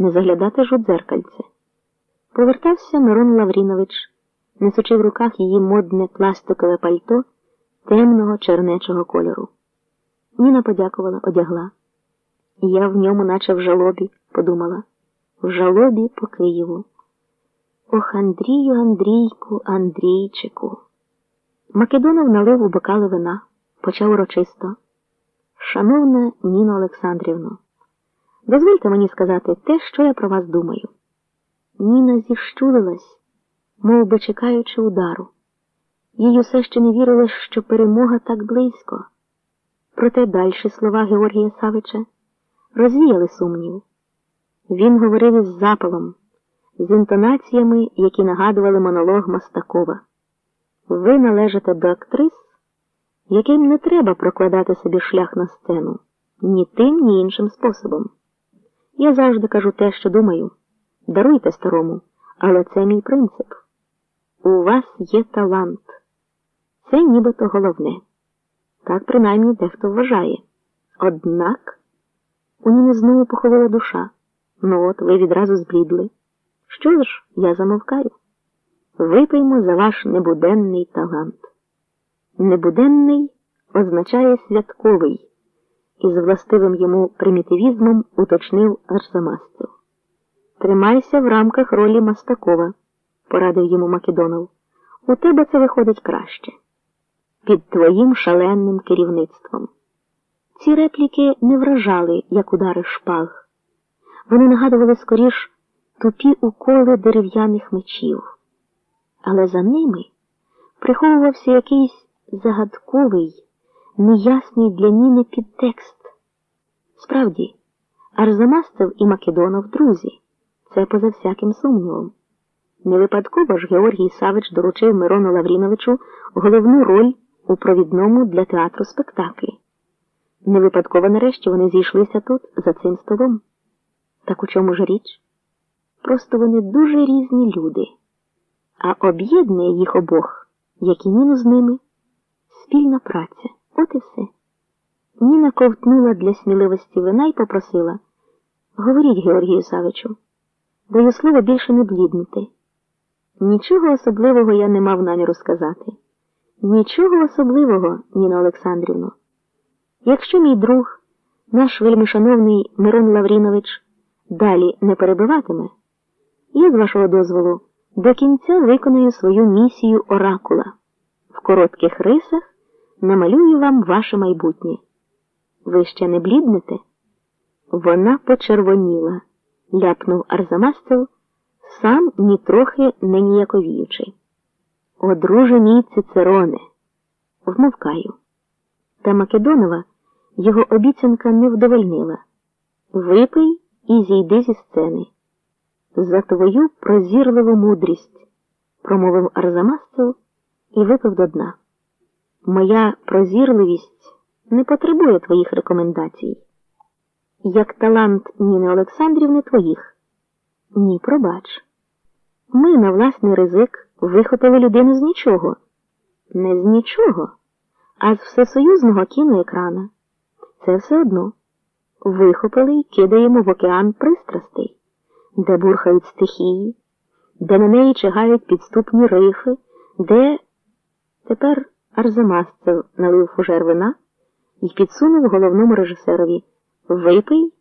не заглядати ж у дзеркальце. Повертався Мирон Лаврінович, несучи в руках її модне пластикове пальто темного чернечого кольору. Ніна подякувала, одягла. Я в ньому, наче в жалобі, подумала, в жалобі по Києву. Ох, Андрію, Андрійку, Андрійчику. Македонов налив у бокали вина, почав урочисто. Шановна Ніно Олександрівно, дозвольте мені сказати те, що я про вас думаю. Ніна зіщулилась, мов би чекаючи удару. Їй усе ще не вірилось, що перемога так близько. Проте дальші слова Георгія Савича розвіяли сумнів. Він говорив із запалом, з інтонаціями, які нагадували монолог Мастакова. Ви належите до актрис, яким не треба прокладати собі шлях на сцену ні тим, ні іншим способом. Я завжди кажу те, що думаю. Даруйте старому, але це мій принцип. У вас є талант. Це нібито головне. Так принаймні дехто вважає. Однак у Ніни знову поховала душа. Ну от ви відразу зблідли. Що ж, я замовкаю. Випиймо за ваш небуденний талант. Небуденний означає святковий, і з властивим йому примітивізмом уточнив Арзамастив. Тримайся в рамках ролі Мастакова, порадив йому Македонов. У тебе це виходить краще. Під твоїм шаленним керівництвом. Ці репліки не вражали, як удари шпаг. Вони нагадували скоріш тупі уколи дерев'яних мечів. Але за ними приховувався якийсь загадковий, неясний для Ніни підтекст. Справді, Арзамасцев і Македонов друзі. Це поза всяким сумнівом. Не випадково ж Георгій Савич доручив Мирону Лавріновичу головну роль у провідному для театру спектаклі. Не випадково нарешті вони зійшлися тут, за цим столом. Так у чому ж річ? Просто вони дуже різні люди, а об'єднує їх обох, як і Ніну з ними, спільна праця. От і все. Ніна ковтнула для сміливості вина і попросила Говоріть, Георгію Савичу. Даю слово більше не бліднути. Нічого особливого я не мав наміру сказати. Нічого особливого, Ніна Олександрівно. Якщо мій друг, наш вельмишановний Мирон Лаврінович, далі не перебиватиме, я, з вашого дозволу, до кінця виконую свою місію оракула. В коротких рисах намалюю вам ваше майбутнє. Ви ще не бліднете? Вона почервоніла ляпнув Арзамасцев, сам нітрохи не ніяковіючи. О, друже мій Цицероне, вмовкаю. Та Македонова його обіцянка не вдовольнила. Випий і зійди зі сцени. За твою прозірливу мудрість, промовив Арзамасцев і випив до дна. Моя прозірливість не потребує твоїх рекомендацій як талант Ніни Олександрівни твоїх. Ні, пробач. Ми на власний ризик вихопили людину з нічого. Не з нічого, а з всесоюзного кіноекрана. Це все одно. Вихопили і кидаємо в океан пристрастей, де бурхають стихії, де на неї чигають підступні рифи, де тепер Арзамасцев налив фужер вина і підсунув головному режисерові. Випий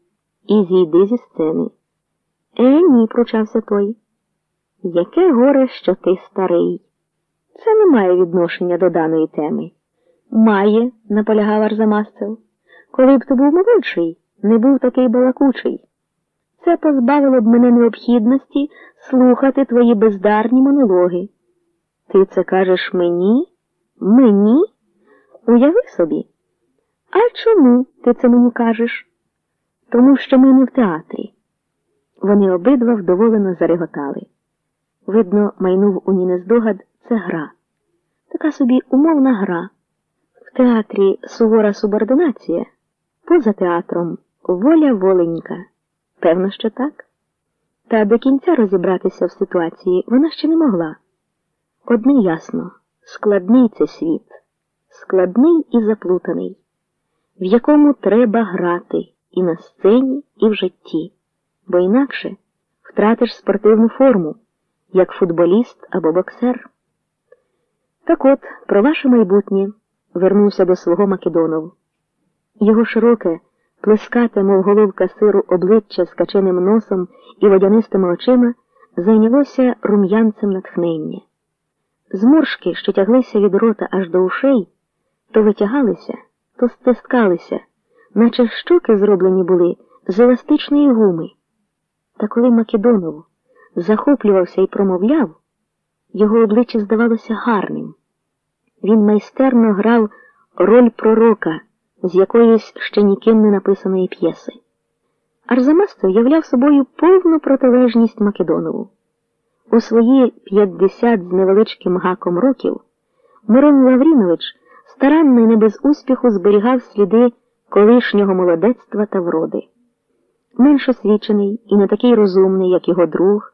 і зійди зі сцени. Е, ні, пручався той. Яке горе, що ти старий. Це не має відношення до даної теми. Має, наполягав Арзамасцев. Коли б ти був молодший, не був такий балакучий. Це позбавило б мене необхідності слухати твої бездарні монологи. Ти це кажеш мені? Мені? Уяви собі. А чому ти це мені кажеш? тому що ми не в театрі. Вони обидва вдоволено зареготали. Видно, майнув у Ніни здогад це гра. Така собі умовна гра. В театрі сувора субординація, поза театром воля воленька. Певно, що так. Та до кінця розібратися в ситуації вона ще не могла. Одне ясно, складний це світ, складний і заплутаний, в якому треба грати і на сцені, і в житті. бо інакше втратиш спортивну форму, як футболіст або боксер. Так от, про ваше майбутнє вернувся до свого Македонов. Його широке, плескате, мов головка сиру обличчя з каченим носом і водянистими очима зайнялося рум'янцем натхнення. Зморшки, що тяглися від рота аж до ушей, то витягалися, то стискалися, наче щоки зроблені були з еластичної гуми. Та коли Македонов захоплювався і промовляв, його обличчя здавалося гарним. Він майстерно грав роль пророка з якоїсь ще ніким не написаної п'єси. Арзамасто являв собою повну протилежність Македонову. У свої 50 з невеличким гаком років Мирон Лаврінович старанно і не без успіху зберігав сліди колишнього молодецтва та вроди. Менш освічений і не такий розумний, як його друг.